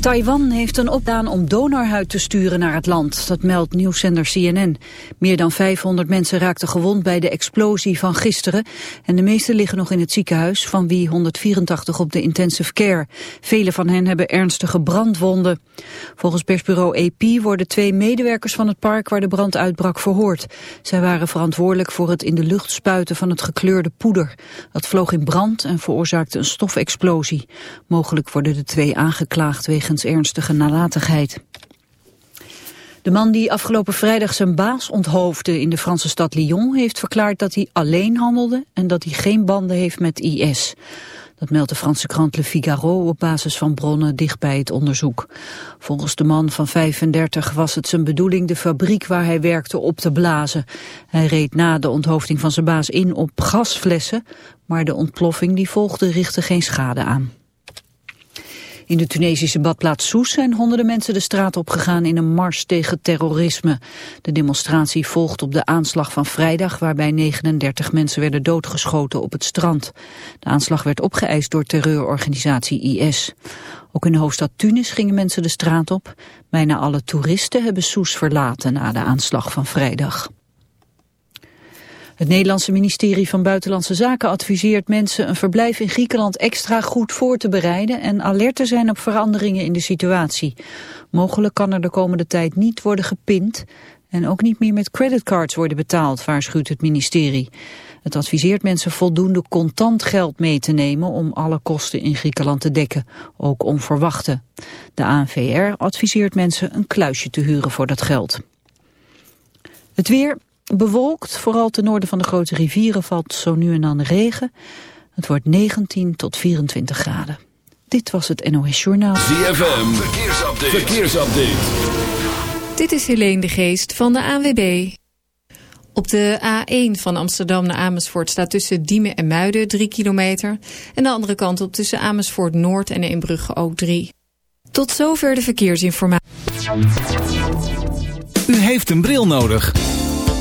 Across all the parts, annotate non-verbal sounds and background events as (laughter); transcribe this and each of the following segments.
Taiwan heeft een opdaan om donorhuid te sturen naar het land. Dat meldt nieuwszender CNN. Meer dan 500 mensen raakten gewond bij de explosie van gisteren. En de meeste liggen nog in het ziekenhuis, van wie 184 op de intensive care. Vele van hen hebben ernstige brandwonden. Volgens persbureau AP worden twee medewerkers van het park waar de brand uitbrak verhoord. Zij waren verantwoordelijk voor het in de lucht spuiten van het gekleurde poeder. Dat vloog in brand en veroorzaakte een stofexplosie. Mogelijk worden de twee aangeklaagd wegens ernstige nalatigheid. De man die afgelopen vrijdag zijn baas onthoofde in de Franse stad Lyon... heeft verklaard dat hij alleen handelde en dat hij geen banden heeft met IS. Dat meldt de Franse krant Le Figaro op basis van bronnen dicht bij het onderzoek. Volgens de man van 35 was het zijn bedoeling de fabriek waar hij werkte op te blazen. Hij reed na de onthoofding van zijn baas in op gasflessen, maar de ontploffing die volgde richtte geen schade aan. In de Tunesische badplaats Soes zijn honderden mensen de straat opgegaan in een mars tegen terrorisme. De demonstratie volgt op de aanslag van vrijdag waarbij 39 mensen werden doodgeschoten op het strand. De aanslag werd opgeëist door terreurorganisatie IS. Ook in de hoofdstad Tunis gingen mensen de straat op. Bijna alle toeristen hebben Soes verlaten na de aanslag van vrijdag. Het Nederlandse ministerie van Buitenlandse Zaken adviseert mensen een verblijf in Griekenland extra goed voor te bereiden en alert te zijn op veranderingen in de situatie. Mogelijk kan er de komende tijd niet worden gepind en ook niet meer met creditcards worden betaald, waarschuwt het ministerie. Het adviseert mensen voldoende contant geld mee te nemen om alle kosten in Griekenland te dekken, ook onverwachte. De ANVR adviseert mensen een kluisje te huren voor dat geld. Het weer, Bewolkt, vooral ten noorden van de grote rivieren valt zo nu en dan regen. Het wordt 19 tot 24 graden. Dit was het NOS Journaal. ZFM, verkeersupdate. verkeersupdate. Dit is Helene de Geest van de ANWB. Op de A1 van Amsterdam naar Amersfoort staat tussen Diemen en Muiden 3 kilometer. En de andere kant op tussen Amersfoort Noord en Eembrugge ook 3. Tot zover de verkeersinformatie. U heeft een bril nodig.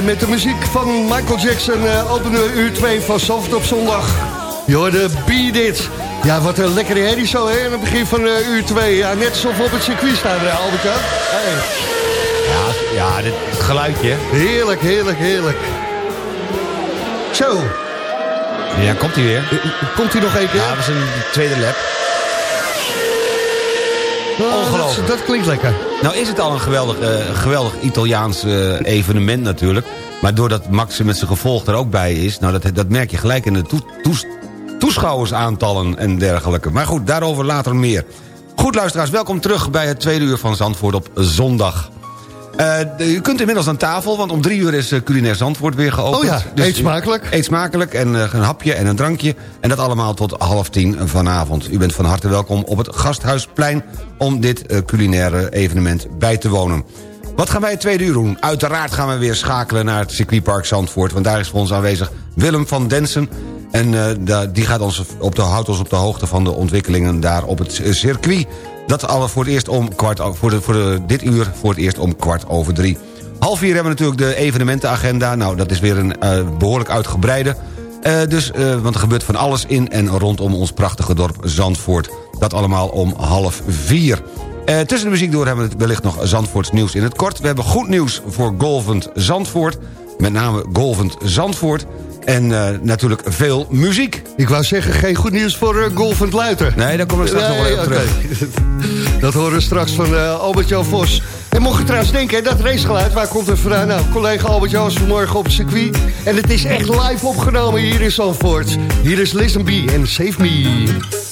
Met de muziek van Michael Jackson uh, openen uur 2 van Soft op zondag. Je hoorde Beat It. Ja, wat een lekkere herrie zo, hè? Aan het begin van uh, uur 2. Ja, net alsof we op het circuit staan, Albert. Hey. Ja, ja dit, het geluidje. Heerlijk, heerlijk, heerlijk. Zo. Ja, komt hij weer. Komt hij nog keer? Ja, dat is een tweede lap. Oh, Ongelooflijk. Dat, dat, klinkt lekker. Nou is het al een geweldig, uh, geweldig Italiaans uh, evenement natuurlijk. Maar doordat Max met zijn gevolg er ook bij is... Nou, dat, dat merk je gelijk in de toe, toe, toeschouwersaantallen en dergelijke. Maar goed, daarover later meer. Goed luisteraars, welkom terug bij het tweede uur van Zandvoort op zondag. Uh, u kunt inmiddels aan tafel, want om drie uur is uh, culinair Zandvoort weer geopend. Oh ja, dus eet smakelijk. Eet smakelijk en uh, een hapje en een drankje. En dat allemaal tot half tien vanavond. U bent van harte welkom op het Gasthuisplein... om dit culinaire evenement bij te wonen. Wat gaan wij het tweede uur doen? Uiteraard gaan we weer schakelen naar het circuitpark Zandvoort... want daar is voor ons aanwezig Willem van Densen... En die gaat ons op de, houdt ons op de hoogte van de ontwikkelingen daar op het circuit. Dat alle voor het eerst om kwart voor, voor de, dit uur voor het eerst om kwart over drie. Half vier hebben we natuurlijk de evenementenagenda. Nou, dat is weer een uh, behoorlijk uitgebreide. Uh, dus, uh, want er gebeurt van alles in en rondom ons prachtige dorp Zandvoort. Dat allemaal om half vier. tussen de muziek door hebben we wellicht nog Zandvoorts nieuws in het kort. We hebben goed nieuws voor Golvend Zandvoort. Met name Golvend Zandvoort. En uh, natuurlijk veel muziek. Ik wou zeggen, geen goed nieuws voor uh, Golfend Luiter. Nee, daar komen we straks nee, nog wel even okay. terug. dat horen we straks van uh, Albert-Jan Vos. En mocht je trouwens denken, dat racegeluid, waar komt het vandaan? Nou, collega Albert-Jan is vanmorgen op het circuit. En het is echt live opgenomen hier in Zandvoort. Hier is Listen B en Save Me.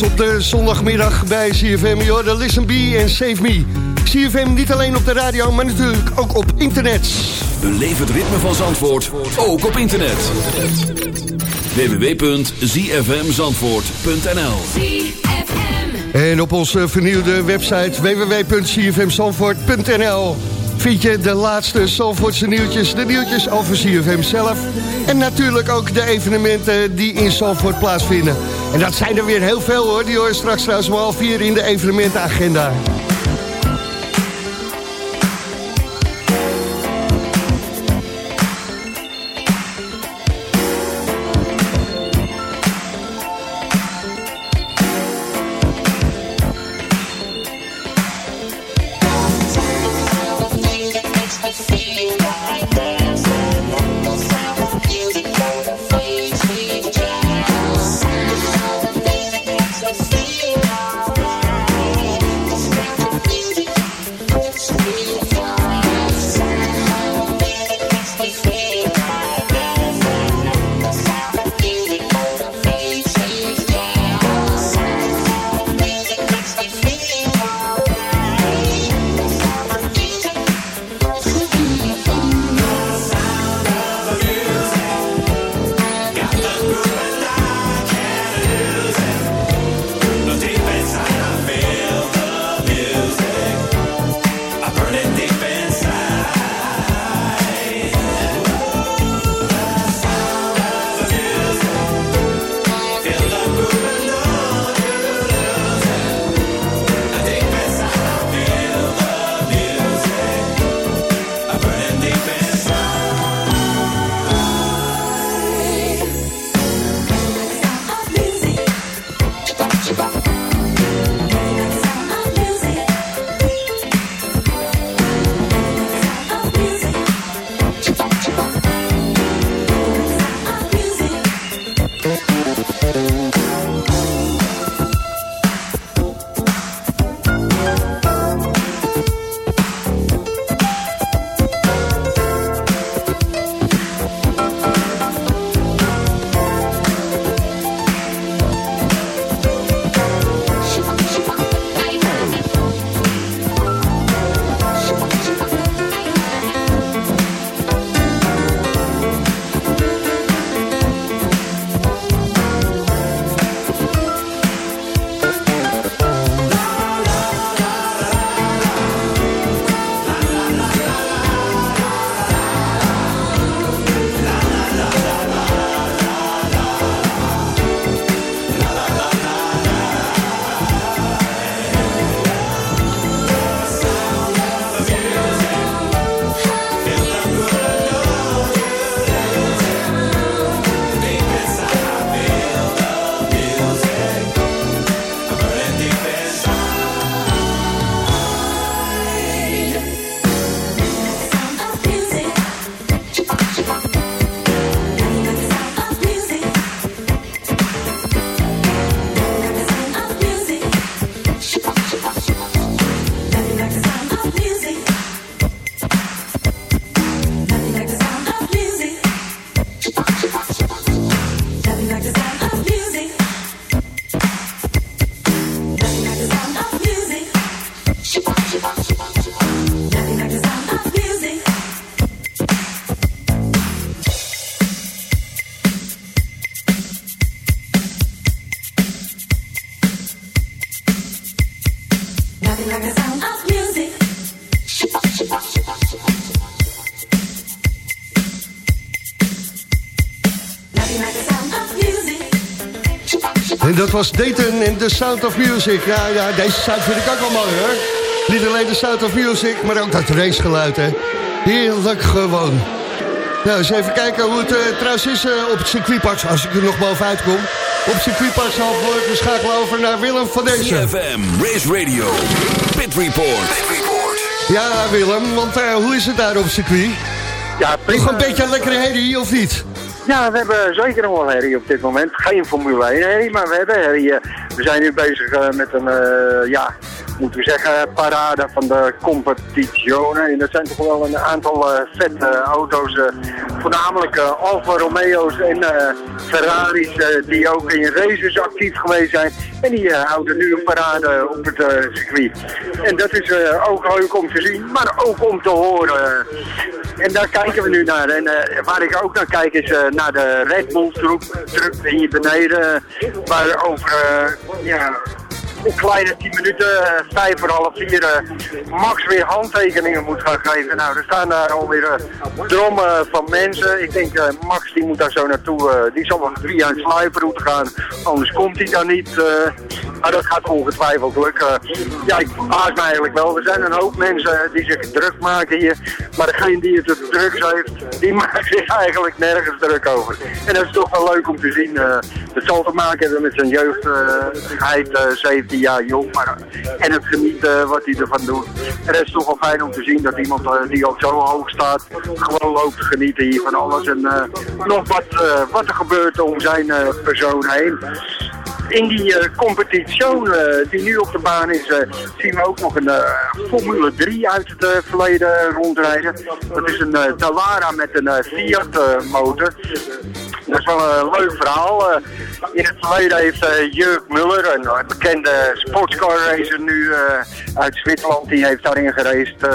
Op de zondagmiddag bij CFM. Joh, de Listen Be en Save Me. CFM niet alleen op de radio, maar natuurlijk ook op internet. Beleef het ritme van Zandvoort, ook op internet. www.zfmzandvoort.nl En op onze vernieuwde website www.cfmzandvoort.nl vind je de laatste Zandvoortse nieuwtjes, de nieuwtjes over CFM zelf. En natuurlijk ook de evenementen die in Zandvoort plaatsvinden. En dat zijn er weer heel veel hoor, die hoor je straks trouwens om half vier in de evenementenagenda. Was Dayton en The Sound of Music. Ja, ja, deze sound vind ik ook wel mooi hoor. Niet alleen de Sound of Music, maar ook dat racegeluid hè. Heerlijk gewoon. Nou, eens even kijken hoe het uh, trouwens is uh, op het circuitpark, als ik er nog bovenuit kom. Op het circuitpark Zalvoort, we schakelen over naar Willem van deze. CFM, Race Radio, Pit Report. Ja, Willem, want uh, hoe is het daar op het circuit? Ja, Nog een beetje een lekkere herrie, of niet? Ja, we hebben zeker nog wel herrie op dit moment. Geen Formule 1 herrie, maar we hebben herrie. Uh, we zijn nu bezig uh, met een, uh, ja, moeten we zeggen, parade van de competitionen. En dat zijn toch wel een aantal eh, vette auto's, eh, voornamelijk eh, Alfa Romeo's en Ferraris, die ook in races actief geweest zijn. En die houden nu een parade op het circuit. En dat is ook leuk om te zien, maar ook om te horen. En daar kijken we nu naar. En waar ik ook naar kijk is naar de Red Bull truck, hier beneden. Waar over ja, een kleine 10 minuten, eh, vijf voor half vier, eh, Max weer handtekeningen moet gaan geven. Nou, er staan daar alweer uh, drommen van mensen. Ik denk, eh, Max die moet daar zo naartoe. eh, die zal wel drie jaar sluiproute gaan, anders komt hij dan niet. eh. maar dat gaat ongetwijfeld lukken. Ja, ik verbaas me eigenlijk wel. Er zijn een hoop mensen die zich druk maken hier. Maar degene die het het drugs heeft, die (laughs) maakt zich eigenlijk nergens druk over. En dat is toch wel leuk om te zien. eh. het zal te maken hebben met zijn jeugd. eh, hij is eh, 17 jaar jong. Maar, en het genieten wat hij ervan doet. Het is toch wel fijn om te zien dat iemand eh, die ook zo hoog staat, gewoon loopt te genieten hier van alles. En eh, nog wat, eh, wat er gebeurt om zijn eh, persoon heen in die eh, competitie eh, die nu op de baan is, eh, zien we ook nog een eh, Formule 3 uit het eh, verleden rondrijden. Dat is een eh Dallara met een eh, Fiat eh, motor. Dat is wel een leuk verhaal. Eh, in het verleden heeft eh, Jurk Muller, een bekende sportscar racer nu eh, uit Zwitserland, die heeft daarin eh,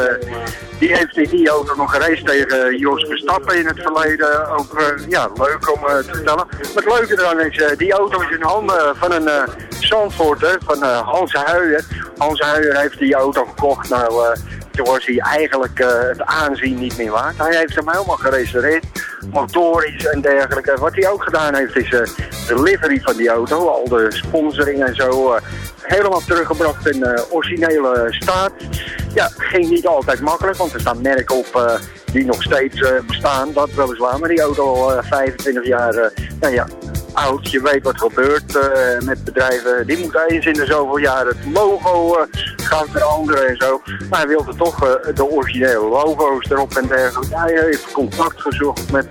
die heeft in die auto nog geraced tegen Jos Verstappen in het verleden. Ook ja, leuk om te vertellen. Maar het leuke eraan is, die auto is in handen van een Zandvoorter, van Hans Huijer. Hans Huijer heeft die auto gekocht. Nou, was hij eigenlijk eh, het aanzien niet meer waard. Hij heeft hem helemaal gerestaureerd, motorisch en dergelijke. Wat hij ook gedaan heeft is eh, de livery van die auto, al de sponsoring en zo, eh, helemaal teruggebracht in eh, originele staat. Ja, ging niet altijd makkelijk, want er staan merken op eh, die nog steeds eh, bestaan, dat weliswaar. Maar die auto al eh, 25 jaar, nou ja, oud. Je weet wat gebeurt eh, met bedrijven. Die moeten eens in de zoveel jaren het logo eh, gaan veranderen en zo. Maar hij wilde toch de originele logo's erop en dergelijke. Hij heeft contact gezocht met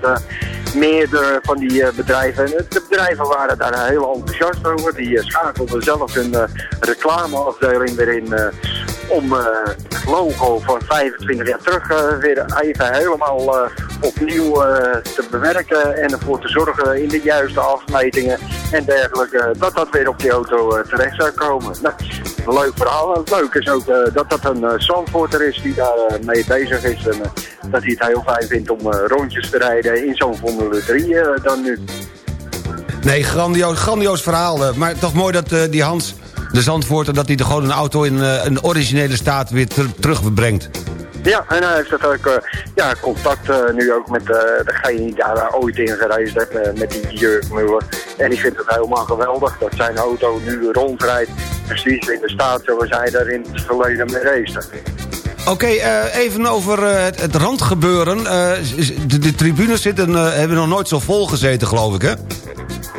meerdere van die eh, bedrijven. En de bedrijven waren daar heel enthousiast over. Die eh, schakelden zelf hun eh, reclameafdeling weer in om het logo van 25 jaar terug weer even helemaal opnieuw te bewerken en ervoor te zorgen in de juiste afmetingen en dergelijke, dat dat weer op die auto terecht zou komen. Nou, een leuk verhaal. Het leuke is ook eh, dat dat een uh, Zandvoorter is die daar eh, mee bezig is en dat hij het heel fijn vindt om rondjes te rijden in zo'n Formule 3 eh, dan nu. Nee, grandioos, grandioos verhaal. Maar toch mooi dat die Hans, de Zandvoorter... dat hij er gewoon een auto in een originele staat weer ter- terugbrengt. Ja, en hij heeft dat ook, eh, ja, contact nu ook met eh, degene die daar ooit in gereisd heeft, met die Jurk Muller. En die vindt het helemaal geweldig dat zijn auto nu rondrijdt, precies in de staat zoals hij daar in het verleden mee race. Oké, eh, even over eh, het, het randgebeuren. Eh, de, de tribunes zitten, hebben nog nooit zo vol gezeten, geloof ik, hè?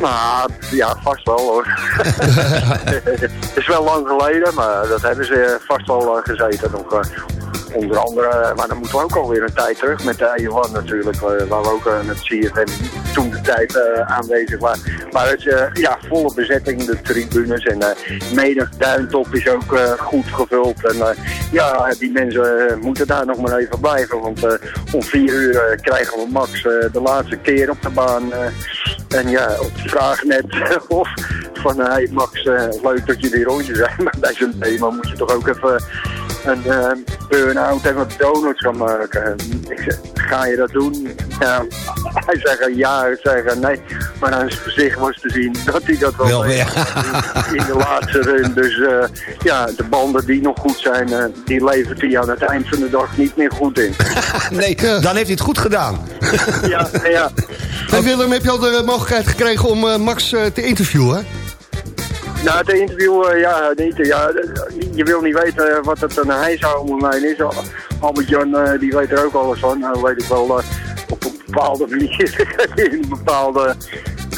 Nou, ja, vast wel hoor. (laughs) (laughs) Het is wel lang geleden, maar dat hebben ze vast wel gezeten nog. Onder andere, maar dan moeten we ook alweer een tijd terug met de E1 natuurlijk, eh, waar we ook eh, met CFM toen de tijd eh, aanwezig waren. Maar het is ja, volle bezetting, de tribunes en uh, duintop is ook goed gevuld. En ja, die mensen moeten daar nog maar even blijven, want om vier uur krijgen we Max de laatste keer op de baan. en ja, op de vraag net (laughs) of van, hey Max, leuk dat jullie rondjes zijn, (laughs) maar bij zo'n thema moet je toch ook even een uh, burn-out en wat donuts gaan maken. Ik zeg, ga je dat doen? Ja, (laughs) hij zei ja, ik zei nee. Maar aan zijn gezicht was te zien dat hij dat wel, Wel, deed. ja. (laughs) in de laatste run. Dus eh, ja, de banden die nog goed zijn, eh, die levert hij aan het eind van de dag niet meer goed in. (laughs) Nee, dan heeft hij het goed gedaan. ja, ja. En Willem, heb je al de mogelijkheid gekregen om eh, Max eh, te interviewen? Nou, het interview, eh, ja, niet. Ja, je wil niet weten wat het een hijshoudmoelijn is. Al- Albert-Jan, eh, die weet er ook alles van. Nou, weet ik wel, eh, op een bepaalde manier, (laughs) in een bepaalde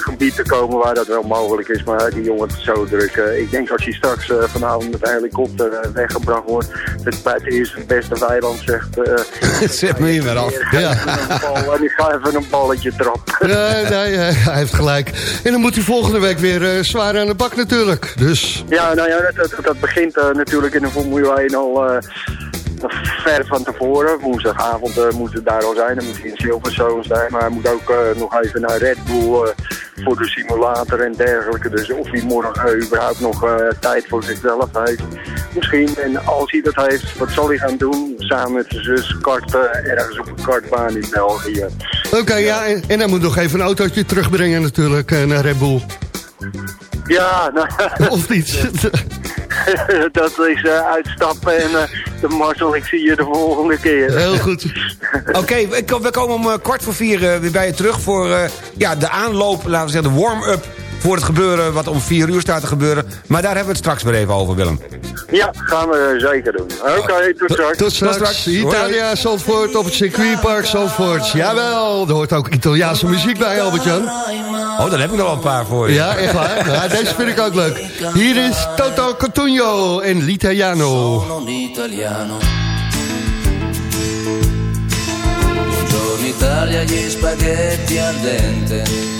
gebied te komen waar dat wel mogelijk is. Maar die jongen is zo druk. Eh, ik denk als hij straks eh, vanavond met een helikopter eh, weggebracht wordt, dat bij het eerste beste weiland zegt... (laughs) Zet me hier weer af. Ja. En ik ga even een balletje trappen. (laughs) Nee, nee, hij heeft gelijk. En dan moet hij volgende week weer zwaar aan de bak natuurlijk. Dus Ja, nou ja, dat, dat, dat begint natuurlijk in de Formule 1 al ver van tevoren. Woensdagavond eh, moet het daar al zijn. Dan moet hij in Silverstone zijn. Maar hij moet ook eh, nog even naar Red Bull eh, voor de simulator en dergelijke. Dus of hij morgen überhaupt nog tijd voor zichzelf heeft. Misschien. En als hij dat heeft, wat zal hij gaan doen? Samen met zijn zus karten ergens op een kartbaan in België. oké, ja, en, en hij moet nog even een autootje terugbrengen natuurlijk naar Red Bull. Ja, nou, (laughs) Of niet? (laughs) (laughs) dat is eh, uitstappen en eh, de Marcel, ik zie je de volgende keer. Heel goed. (laughs) Oké, we ko- we komen om eh, kwart voor vier weer bij je terug... voor ja, de aanloop, laten we zeggen, de warm-up... voor het gebeuren wat om vier uur staat te gebeuren. Maar daar hebben we het straks weer even over, Willem. Ja, gaan we zeker doen. Oké, tot straks. Tot straks. straks. Italia, Zandvoort op het circuitpark Zandvoort. Jawel, er hoort ook Italiaanse muziek bij, Albert-Jan. Oh, daar heb ik nog wel een paar voor je. Ja, echt waar. (laughs) Ja, deze vind ik ook leuk. Hier is Toto Cotugno en L'Italiano. Sono un italiano. Buongiorno Italia, gli spaghetti al dente.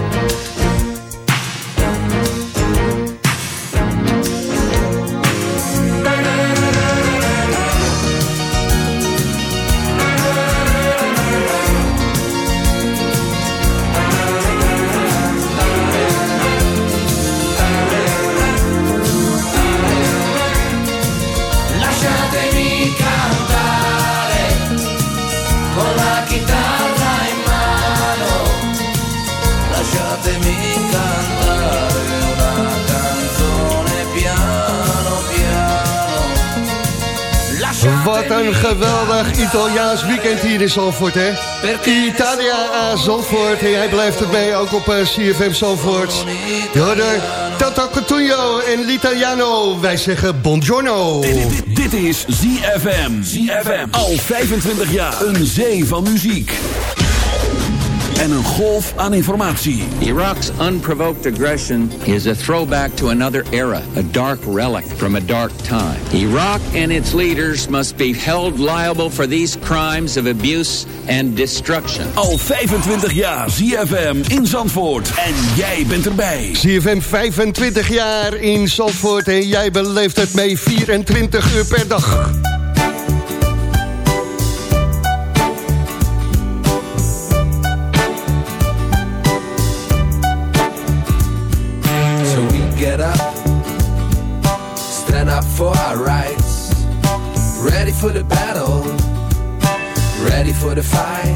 Geweldig Italiaans weekend hier in Zandvoort, hè? Italia aan Zandvoort. En jij blijft erbij, ook op eh, CFM Zandvoort. Je hoorde Toto Cotugno en L'Italiano. Wij zeggen buongiorno. Dit, dit is ZFM. ZFM. Al 25 jaar. Een zee van muziek. En een golf aan informatie. Iraq's unprovoked aggression is a throwback to another era, a dark relic from a dark time. Iraq and its leaders must be held liable for these crimes of abuse and destruction. Al 25 jaar ZFM in Zandvoort. En jij bent erbij. CFM 25 jaar in Zandvoort en jij beleeft het mee 24 uur per dag. Ready for the fight.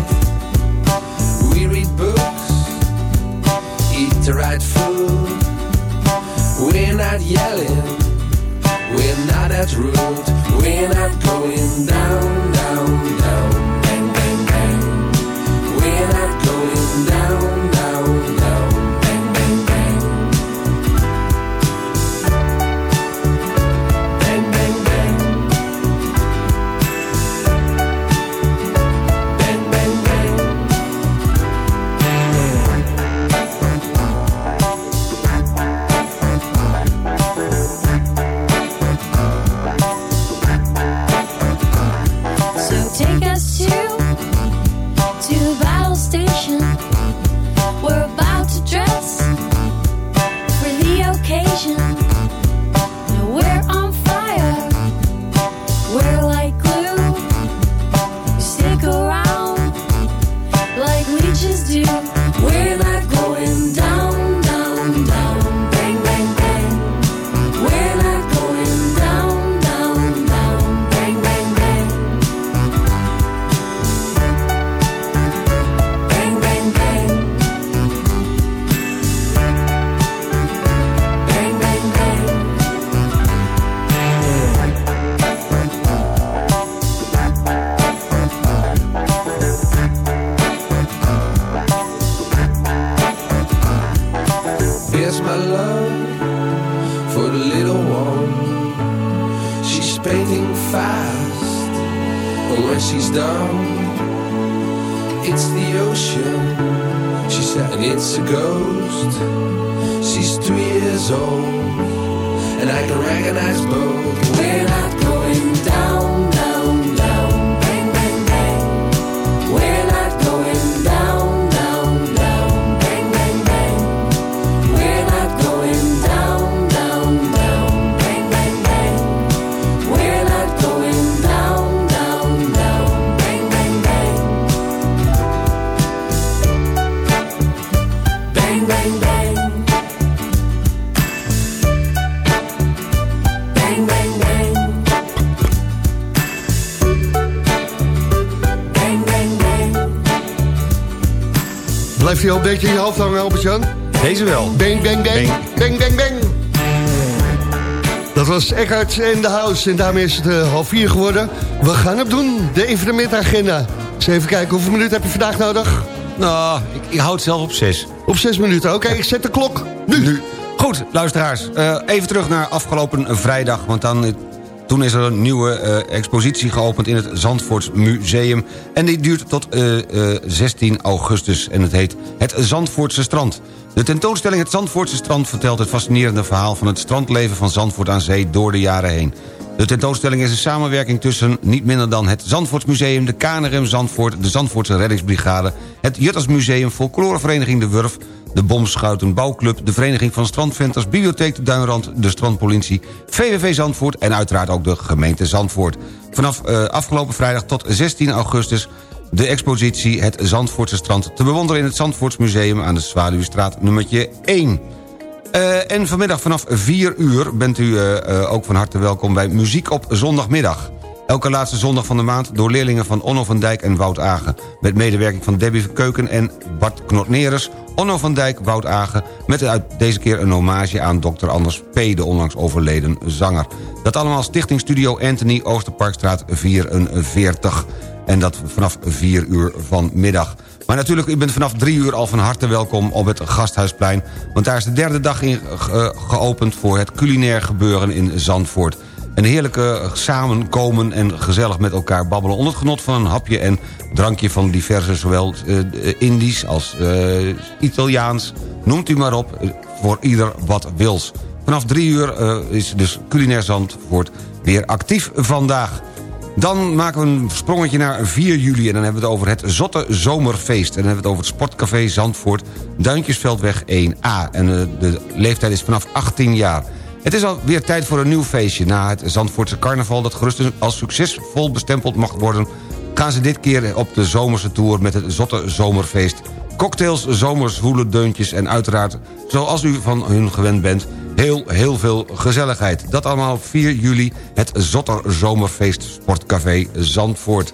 Hij al een beetje in je hoofd hangen, Albert-Jan? Deze wel. Bang, bang, bang. Bang, bang, bang. Dat was Eckhart en de House. En daarmee is het eh, half vier geworden. We gaan het doen, de evenementagenda. Eens even kijken, hoeveel minuten heb je vandaag nodig? Nou, ik, ik houd het zelf op zes. Op zes minuten, oké, ik zet de klok. Nu. Goed, luisteraars. eh, even terug naar afgelopen vrijdag. Want dan, eh, toen is er een nieuwe eh, expositie geopend in het Zandvoorts Museum. En die duurt tot eh, eh, 16 augustus. En het heet Het Zandvoortse Strand. De tentoonstelling Het Zandvoortse Strand vertelt het fascinerende verhaal... van het strandleven van Zandvoort aan zee door de jaren heen. De tentoonstelling is een samenwerking tussen niet minder dan het Zandvoortsmuseum... de KNRM Zandvoort, de Zandvoortse Reddingsbrigade... het Juttersmuseum, Folklorevereniging De Wurf... de Bomschuitenbouwclub, de Vereniging van Strandventers... Bibliotheek de Duinrand, de Strandpolitie... VVV Zandvoort en uiteraard ook de gemeente Zandvoort. Vanaf eh, afgelopen vrijdag tot 16 augustus... de expositie Het Zandvoortse Strand... te bewonderen in het Zandvoortsmuseum aan de Zwaluwstraat nummertje 1... Eh, en vanmiddag vanaf 4 uur bent u eh, ook van harte welkom bij Muziek op Zondagmiddag. Elke laatste zondag van de maand door leerlingen van Onno van Dijk en Wout Agen. Met medewerking van Debbie Keuken en Bart Knotneres... Onno van Dijk, Wout Agen... met deze keer een hommage aan Dr. Anders P., de onlangs overleden zanger. Dat allemaal Stichting Studio Anthony, Oosterparkstraat 44. En dat vanaf 4 uur vanmiddag. Maar natuurlijk, u bent vanaf 3 uur al van harte welkom op het Gasthuisplein... want daar is de derde dag in ge- geopend voor het culinair gebeuren in Zandvoort. Een heerlijke samenkomen en gezellig met elkaar babbelen... onder het genot van een hapje en drankje van diverse... zowel uh, Indisch als Italiaans, noemt u maar op... Voor ieder wat wils. Vanaf drie uur is dus Culinair Zandvoort weer actief vandaag. Dan maken we een sprongetje naar 4 juli... en dan hebben we het over het Zotte Zomerfeest. En dan hebben we het over het Sportcafé Zandvoort... Duintjesveldweg 1A. En de leeftijd is vanaf 18 jaar... Het is alweer tijd voor een nieuw feestje. Na het Zandvoortse carnaval dat gerust als succesvol bestempeld mag worden... gaan ze dit keer op de zomerse tour met het Zotte Zomerfeest. Cocktails, zomers, deuntjes en uiteraard, zoals u van hun gewend bent... heel, heel veel gezelligheid. Dat allemaal 4 juli, het Zotter Zomerfeest Sportcafé Zandvoort.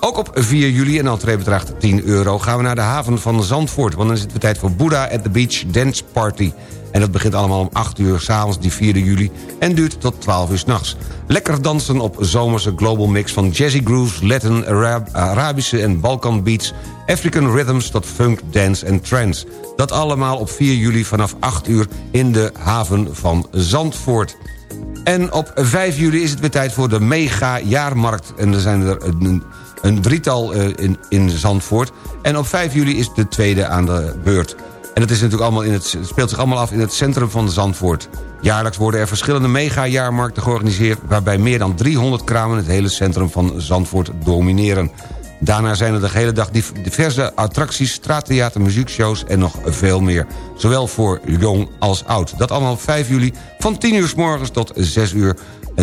Ook op 4 juli, en entree bedraagt 10 euro... gaan we naar de haven van Zandvoort... want dan is het tijd voor Buddha at the Beach Dance Party... En dat begint allemaal om 8 uur s'avonds, die 4 juli... en duurt tot 12 uur s'nachts. Lekker dansen op zomerse global mix van jazzy grooves... Latin, Arab, Arabische en Balkan beats... African rhythms tot funk, dance en trance. Dat allemaal op 4 juli vanaf 8 uur in de haven van Zandvoort. En op 5 juli is het weer tijd voor de mega-jaarmarkt. En er zijn er een, een drietal uh, in, in Zandvoort. En op 5 juli is de tweede aan de beurt. En het, is natuurlijk allemaal in het, speelt zich allemaal af in het centrum van Zandvoort. Jaarlijks worden er verschillende mega-jaarmarkten georganiseerd... waarbij meer dan 300 kramen het hele centrum van Zandvoort domineren. Daarna zijn er de hele dag diverse attracties, straattheater, muziekshows en nog veel meer. Zowel voor jong als oud. Dat allemaal op 5 juli van 10 uur s morgens tot 6 uur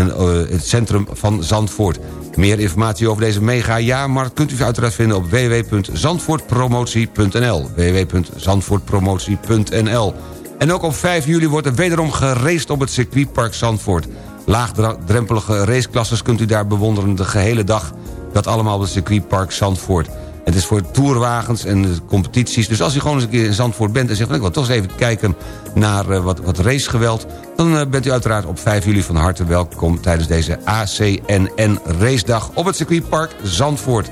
uh, het centrum van Zandvoort. Meer informatie over deze mega-jaarmarkt kunt u uiteraard vinden op www.zandvoortpromotie.nl www.zandvoortpromotie.nl En ook op 5 juli wordt er wederom geraced op het circuitpark Zandvoort. Laagdrempelige raceklasses kunt u daar bewonderen de gehele dag. Dat allemaal op het circuitpark Zandvoort. Het is voor tourwagens en competities. Dus als u gewoon eens een keer in Zandvoort bent en zegt... ik wil toch eens even kijken naar uh, wat, wat racegeweld... dan uh, bent u uiteraard op 5 juli van harte welkom... tijdens deze ACNN racedag op het circuitpark Zandvoort.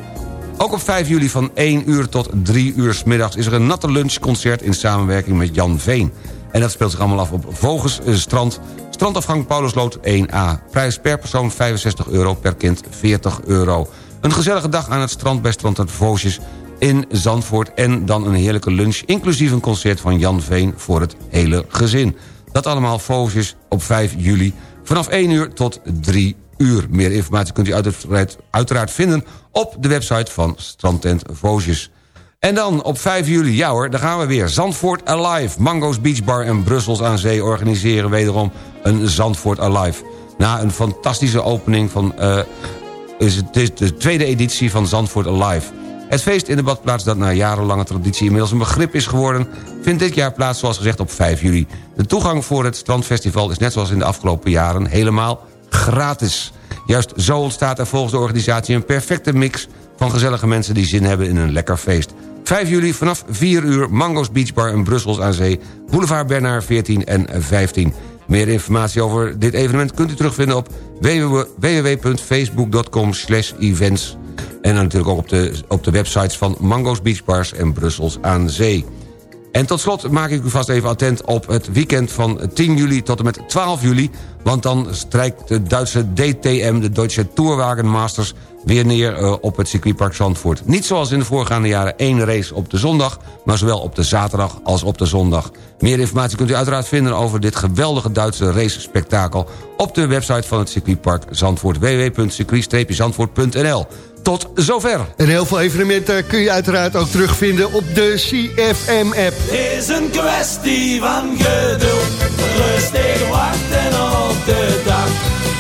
Ook op 5 juli van 1 uur tot 3 uur s middags... is er een natte lunchconcert in samenwerking met Jan Veen. En dat speelt zich allemaal af op Vogelsstrand... Strandafgang Paulusloot 1A. Prijs per persoon 65 euro, per kind 40 euro. Een gezellige dag aan het strand bij Strand Voosjes in Zandvoort... en dan een heerlijke lunch, inclusief een concert van Jan Veen... voor het hele gezin. Dat allemaal Voosjes op 5 juli vanaf 1 uur tot 3 uur. Meer informatie kunt u uiteraard, vinden op de website van Strandtent Voosjes. En dan op 5 juli, ja hoor, daar gaan we weer. Zandvoort Alive. Mango's Beach Bar en Brussels aan Zee organiseren wederom een Zandvoort Alive. Na een fantastische opening van uh, is het de tweede editie van Zandvoort Alive. Het feest in de badplaats dat na jarenlange traditie inmiddels een begrip is geworden... vindt dit jaar plaats zoals gezegd op 5 juli. De toegang voor het strandfestival is net zoals in de afgelopen jaren helemaal gratis. Juist zo ontstaat er volgens de organisatie een perfecte mix... van gezellige mensen die zin hebben in een lekker feest. 5 juli vanaf 4 uur Mango's Beach Bar in Brussels aan Zee... Boulevard Bernard 14 en 15. Meer informatie over dit evenement kunt u terugvinden op www.facebook.com events. En natuurlijk ook op de, op de websites van Mango's Beach Bars en Brussels aan Zee. En tot slot maak ik u vast even attent op het weekend van 10 juli tot en met 12 juli... want dan strijkt de Duitse DTM, de Deutsche Tourwagen Masters weer neer uh, op het circuitpark Zandvoort. Niet zoals in de voorgaande jaren één race op de zondag... maar zowel op de zaterdag als op de zondag. Meer informatie kunt u uiteraard vinden over dit geweldige Duitse race-spektakel... op de website van het circuitpark Zandvoort www.circuit-zandvoort.nl tot zover. En heel veel evenementen kun je uiteraard ook terugvinden op de CFM-app. is een kwestie van geduld, rustig wachten de dag.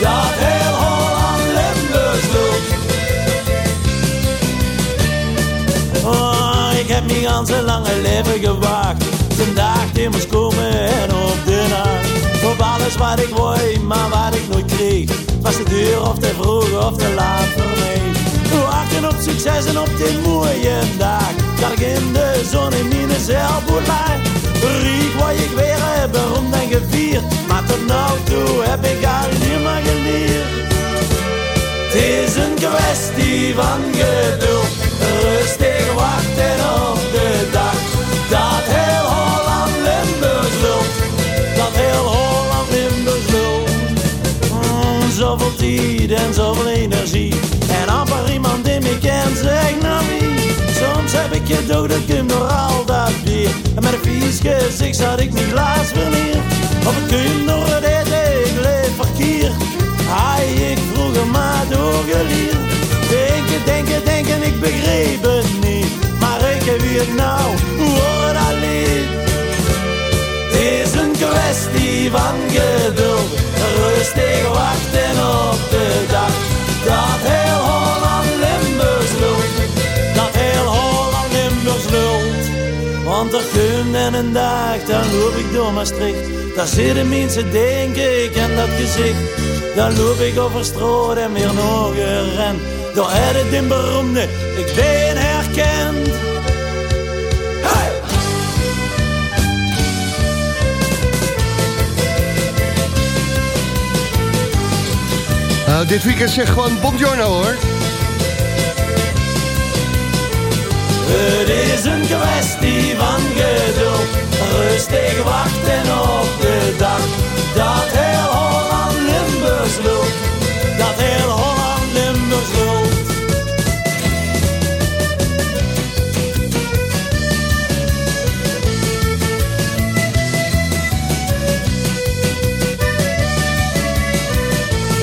Dat heel Holland Limburgs. Oh, ik heb mijn ganse lange leven gewacht. Vandaag die moest komen en op de nacht. Op alles wat ik wou, maar wat ik nooit kreeg. Was de deur of te vroeg of te laat voor mij. Wachten op succes en op die mooie dag. Dat in de zon in mijn zeilboot. Riek wat ik weer heb, beroemd en gevierd. Maar tot nu toe heb ik al meer geleerd. Het is een kwestie van geduld. Rustig wachten op de dag. Dat heel Holland Limburgs lult. Dat heel Holland Limburgs lult. Mm, zoveel en dan maar iemand die me kent, zeg nou wie. Soms heb ik je dood, dat ik door al dat bier. En met een vies gezicht zat ik niet glaas verlieren Of het kun door het eten, ik leef verkeer. Hai, ik vroeger maar doorgelier. Denken, denken, denken, ik begreep het niet. Maar ik heb wie het nou, hoor dat lied. Het is een kwestie van geduld, rustig wachten op de Want er een dag, dan loop ik door Maastricht. Daar zitten mensen, denken ik, en dat gezicht. Dan loop ik over straat en weer nog ren. Door het in beroemde, ik ben herkend. Hey! Nou, dit weekend zeg gewoon buongiorno hoor. Het is een kwestie van geduld, rustig wachten op de dag. Dat heel Holland Limburgs lult, dat heel Holland Limburgs lult.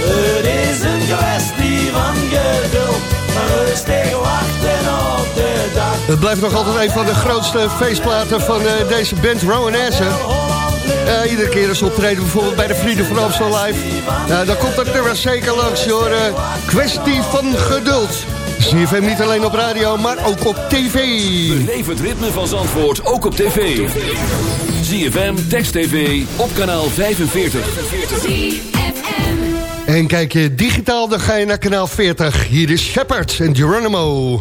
Het is een kwestie van geduld, rustig wachten op. Het blijft nog altijd een van de grootste feestplaten van eh, deze band Rowanesse. Ja, iedere keer als ze optreden, bijvoorbeeld bij de Vrienden van Amstel Live. Ja, dan komt dat nummer zeker langs, hoor. Eh, kwestie van geduld. CFM niet alleen op radio, maar ook op tv. Beleef het ritme van Zandvoort ook op tv. ZFM, Text TV, op kanaal 45. En kijk je digitaal, dan ga je naar kanaal 40. Hier is Shepard en Geronimo.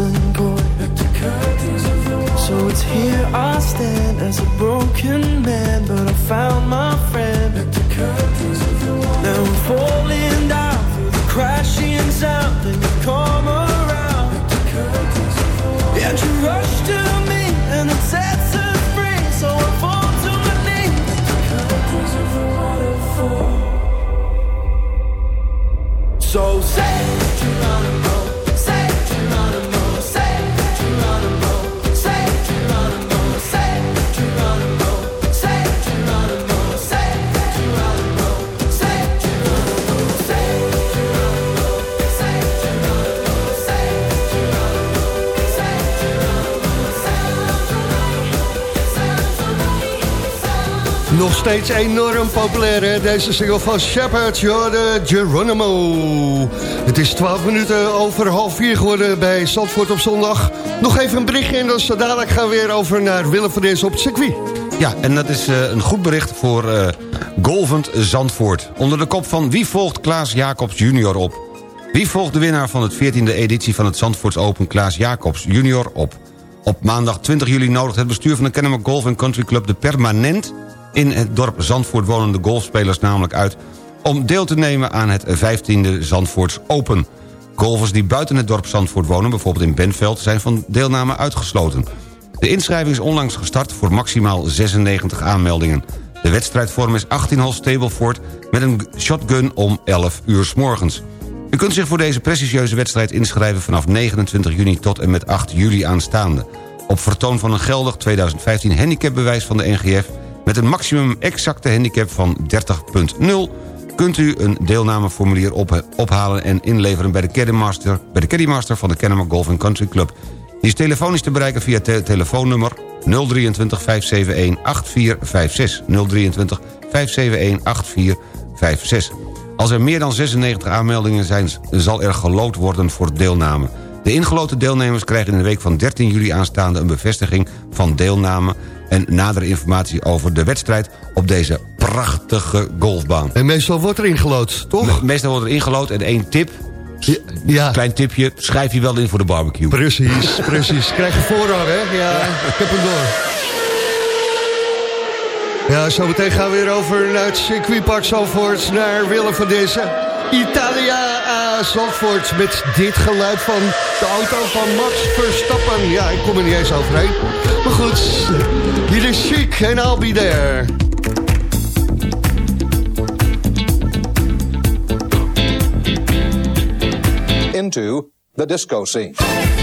and coy. So it's here I stand as a broken man, but I found my friend. Now I'm falling steeds enorm populair, hè? deze single van Shepard, de Geronimo. Het is 12 minuten over half vier geworden bij Zandvoort op zondag. Nog even een berichtje en dan zo dadelijk gaan we weer over naar Willem van Dees op het circuit. Ja, en dat is uh, een goed bericht voor uh, golvend Zandvoort. Onder de kop van wie volgt Klaas Jacobs junior op? Wie volgt de winnaar van het 14e editie van het Zandvoorts Open Klaas Jacobs junior op? Op maandag 20 juli nodigt het bestuur van de Kennemer Golf Country Club... de permanent in het dorp Zandvoort wonende golfspelers namelijk uit... om deel te nemen aan het 15e Zandvoorts Open. Golfers die buiten het dorp Zandvoort wonen, bijvoorbeeld in Benveld... zijn van deelname uitgesloten. De inschrijving is onlangs gestart voor maximaal 96 aanmeldingen. De wedstrijdvorm is 18 hol Stableford met een shotgun om 11 uur s morgens. U kunt zich voor deze prestigieuze wedstrijd inschrijven... vanaf 29 juni tot en met 8 juli aanstaande. Op vertoon van een geldig 2015 handicapbewijs van de NGF... met een maximum exacte handicap van 30.0 kunt u een deelnameformulier ophalen en inleveren bij de Caddymaster, bij de van de Kennemer Golf Country Club. Die is telefonisch te bereiken via te telefoonnummer 023 571 8456. 023 571 8456. Als er meer dan 96 aanmeldingen zijn, zal er gelood worden voor deelname. De ingeloten deelnemers krijgen in de week van 13 juli aanstaande... een bevestiging van deelname en nadere informatie over de wedstrijd... op deze prachtige golfbaan. En meestal wordt er ingelood, toch? meestal wordt er ingelood en één tip... Ja. Klein tipje, schrijf je wel in voor de barbecue. Precies, (laughs) precies. Krijg je voorrang, hè? Ja, ik heb hem door. Ja, zometeen gaan we weer over naar het circuitpark naar Willem van deze Italia A Zandvoort... met dit geluid van de auto van Max Verstappen. Ja, ik kom er niet eens overheen. Maar goed, hier is Chic en I'll be there. Into the disco scene.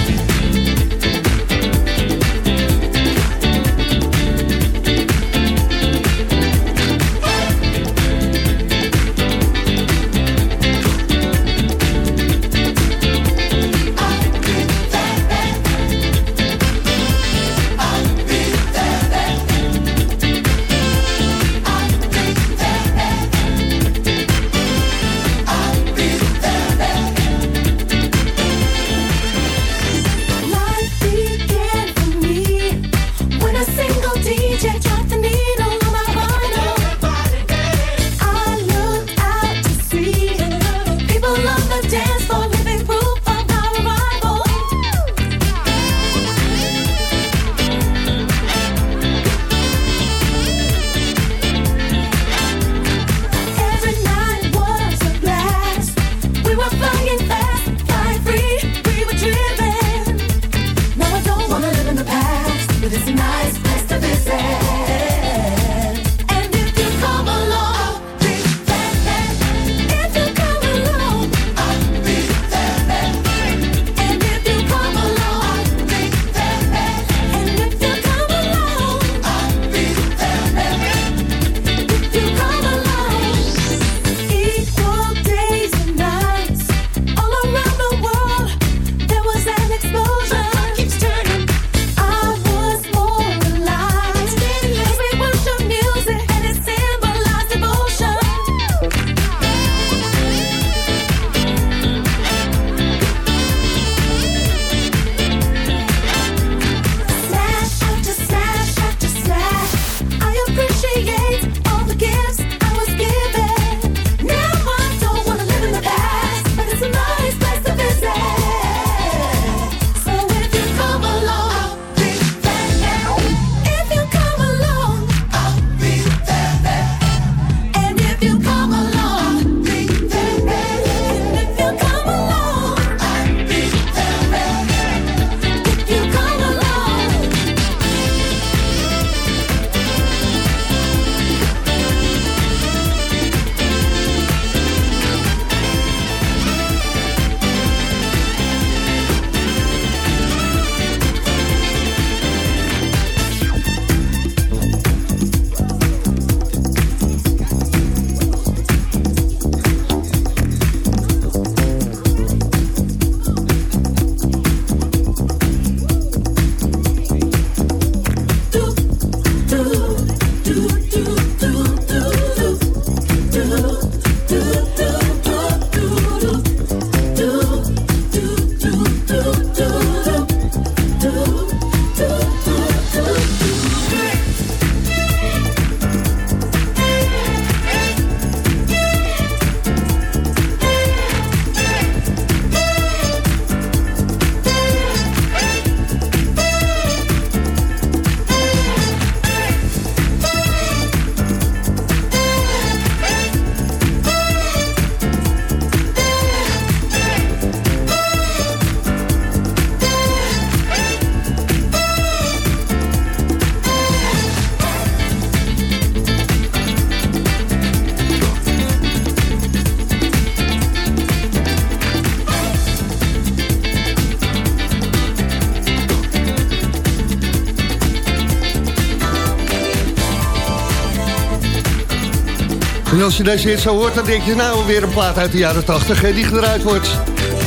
Als je deze hit zo hoort, dan denk je nou weer een plaat uit de jaren 80 hè, die gedraaid wordt.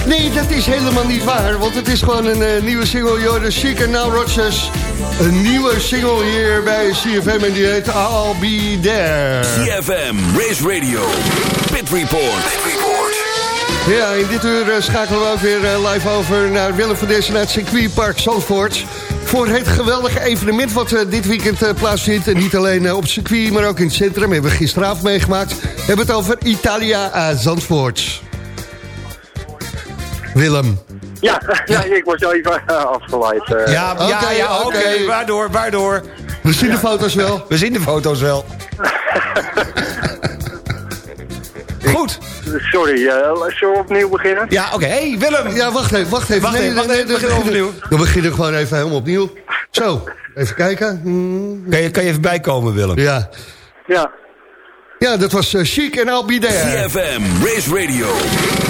Nee, dat is helemaal niet waar, want het is gewoon een eh, nieuwe single. Jordan Chic en Now Rogers. Een nieuwe single hier bij CFM en die heet I'll Be There. CFM, Race Radio, Pit Report. Ja, in dit uur eh, schakelen we ook weer eh, live over naar Willem van Dessen uit het circuitpark Zandvoort. Voor het geweldige evenement wat eh, dit weekend eh, plaatsvindt. En niet alleen eh, op het circuit, maar ook in het centrum. Hebben we gisteravond meegemaakt. We hebben het over Italia Zandvoort. Willem. (laughs) Ja, ja, ik was even uh, afgeleid. Ja, ja, ja, oké. Waardoor, waardoor? We zien de foto's wel. We zien de foto's wel. Sorry, eh, zullen we opnieuw beginnen? Ja, oké. Hey, Willem. Ja, wacht even, wacht even. Wacht even, wacht even, we beginnen opnieuw. Dan beginnen we gewoon even helemaal opnieuw. Zo, even kijken. Hmm, Kan je, kan je even bijkomen, Willem? Ja. Ja. Ja, dat was eh, Chic en I'll Be There. CFM, Race Radio,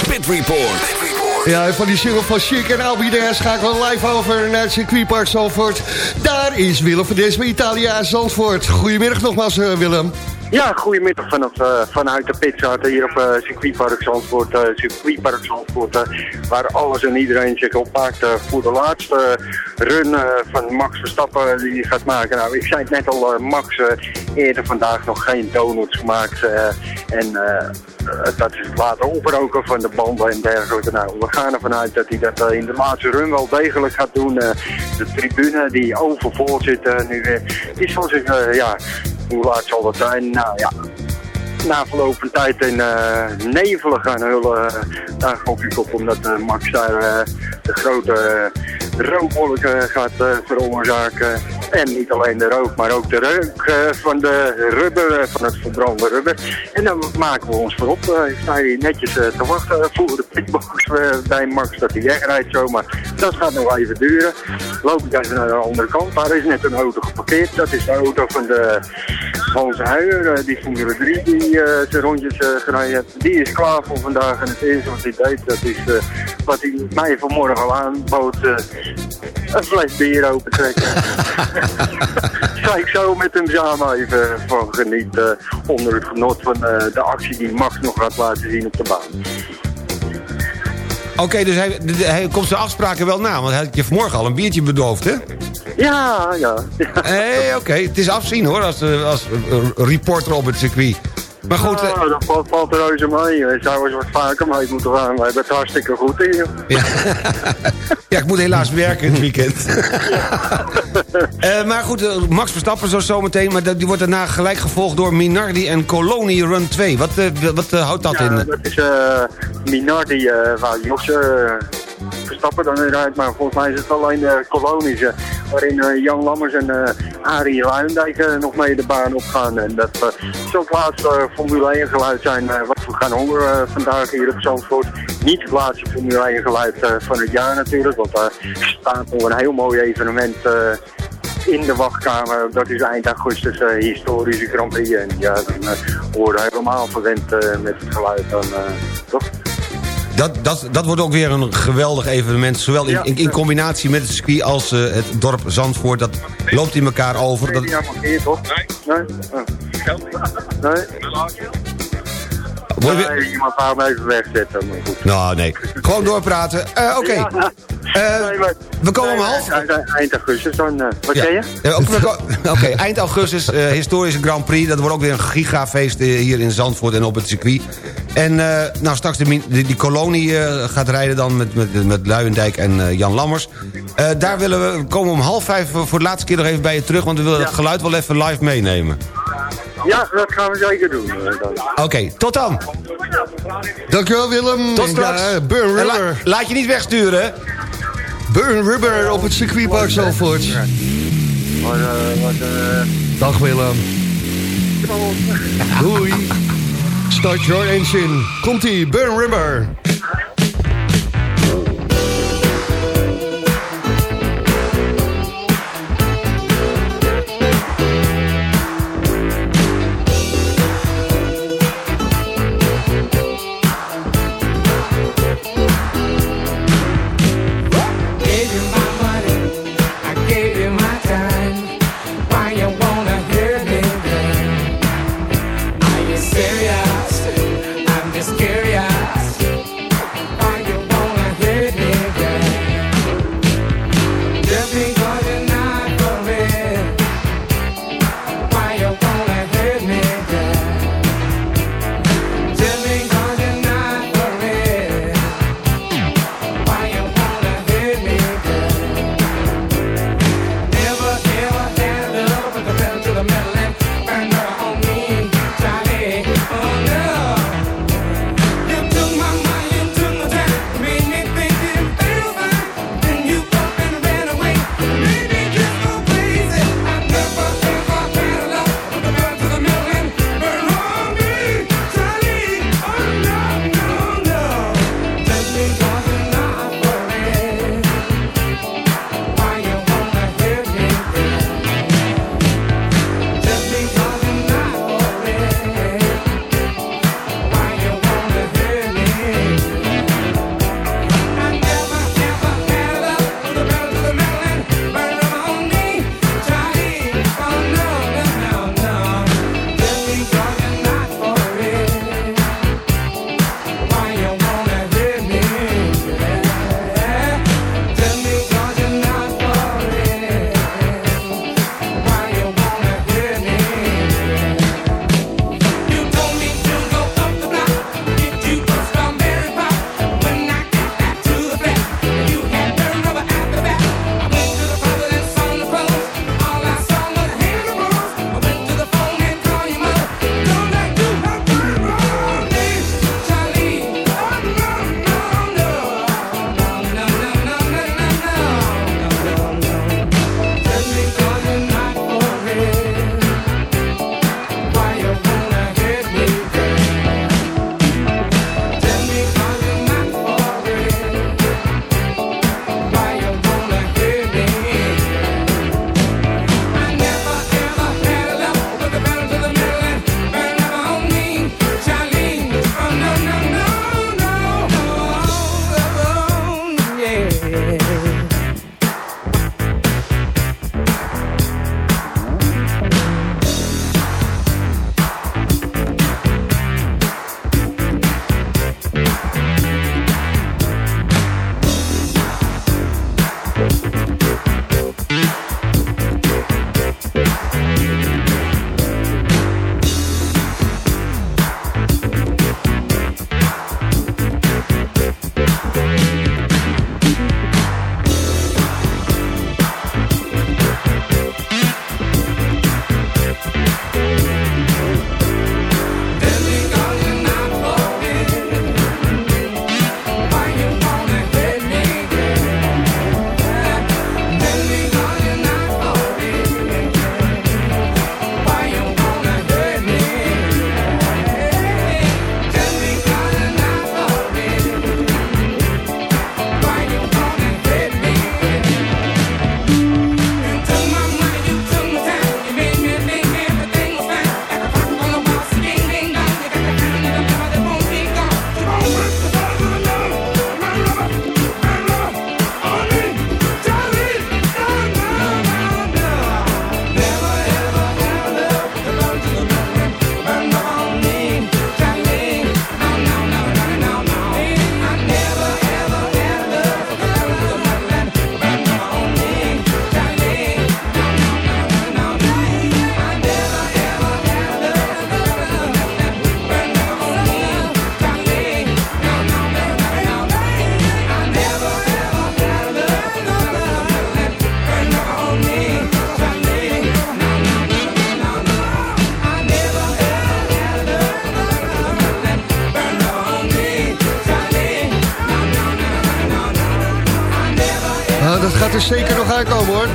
Pit Report. Ja, van die single van Chic en I'll Be There schakelen we live over naar het circuitpark Zandvoort. Daar is Willem van Des bij Italia Zandvoort. Goedemiddag nogmaals, eh, Willem. Ja, goedemiddag vanaf, eh, vanuit de pitstart hier op uh, circuitpark Zandvoort. eh, circuitpark Zandvoort, waar alles en iedereen zich opmaakt eh, voor de laatste run van Max Verstappen die gaat maken. Nou, ik zei het net al, Max eerder vandaag nog geen donuts gemaakt. en dat is het laten oproken van de banden en dergelijke. Nou, we gaan ervan uit dat hij dat eh, in de laatste run wel degelijk gaat doen. Eh, de tribune die overvol zit eh, nu weer, die zal zich, eh, ja, hoe laat zal dat zijn? Nou ja, na verloop van tijd in eh, nevelen gaan hullen. eh, daar gok ik op, omdat eh, Max daar eh, de grote uh, rookwolken gaat eh, veroorzaken. En niet alleen de rook, maar ook de reuk eh, van de rubber, eh, van het verbrande rubber. En dan maken we ons voorop. Eh, ik sta hier netjes eh, te wachten voor de pitbox eh, bij Max dat hij wegrijdt zo. Maar dat gaat nog even duren. Loop ik even naar de andere kant. Daar is net een auto geparkeerd. Dat is de auto van de Hans Huijer, eh, die Formule 3 die eh, zijn rondjes eh, gereden heeft. Die is klaar voor vandaag en het eerste wat hij deed, dat is eh, wat hij mij vanmorgen al aanbood. Eh, een fles bier open trekken. (laughs) Ga ik zo met hem samen even van genieten onder het genot van eh, de actie die Max nog gaat laten zien op de baan. Oké, dus hij, hij komt zijn afspraken wel na. Want hij had je vanmorgen al een biertje bedoofd, hè? Ja, ja. Hé, oké. Het is afzien, hoor, als, eh, als eh, reporter op het circuit. Maar goed, eh, dat valt, valt er reuze mee. We zouden eens wat vaker mee moeten gaan. We hebben het hartstikke goed hier. ja, (laughs) ik moet helaas werken het weekend. (laughs) (laughs) Eh, maar goed, eh, Max Verstappen zo zometeen. Maar die wordt daarna gelijk gevolgd door Minardi en Coloni Run 2. Wat, wat houdt dat Ja, in? dat is Minardi, waar Jos Verstappen dan in rijdt. Maar volgens mij is het alleen de kolonies eh, waarin eh, Jan Lammers en eh Arie Luijendijk eh, nog mee de baan opgaan. En dat uh, zal het laatste Formule 1 geluid zijn wat we gaan horen vandaag hier op Zandvoort. Niet het laatste Formule 1 geluid van het jaar natuurlijk, want daar staat nog een heel mooi evenement... in de wachtkamer. Dat is eind augustus historische Grand Prix. En ja, dan eh, worden helemaal verwend met het geluid dan, toch? Dat, dat, dat wordt ook weer een geweldig evenement. Zowel in, Ja. in, in combinatie met het circuit als eh, het dorp Zandvoort. Dat loopt in elkaar over. Dat, Ja, mag hier toch? Nee? Nee? Word je- iemand even wegzetten, maar goed. nou, nee. Gewoon doorpraten. Eh, Oké. Ja. Eh, Nee, maar- we komen om half... eind- augustus dan. eh, wat Ja. zei je? (laughs) Oké, eind augustus, historische Grand Prix. Dat wordt ook weer een gigafeest hier in Zandvoort en op het circuit. En nou, straks de, die, die kolonie gaat rijden dan met, met, met Luijendijk en Jan Lammers. Daar willen we, we komen om half vijf voor voor de laatste keer nog even bij je terug... want we willen het geluid wel even live meenemen. Ja, dat gaan we zeker doen. eh. Oké, tot dan. Dankjewel Willem. Tot straks. Ja, Burn la- Rubber. laat je niet wegsturen, hè? Burn Rubber op het circuitpark eh, wat, eh, Dag Willem. Doei. Start your engine. Komt-ie, Burn Rubber.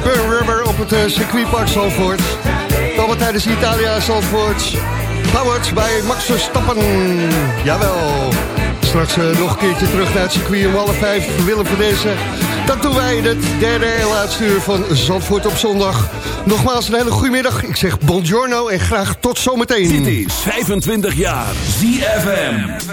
Burn Rubber op het uh, circuitpark Zandvoort. Allemaal tijdens Italia Zandvoort. Powered bij Max Verstappen. Jawel. Straks uh, nog een keertje terug naar het circuit om half vijf. Willem van deze. Dat doen wij in het derde en laatste uur van Zandvoort op zondag. Nogmaals een hele goede middag. Ik zeg buongiorno en graag tot zometeen. Dit is 25 jaar ZFM.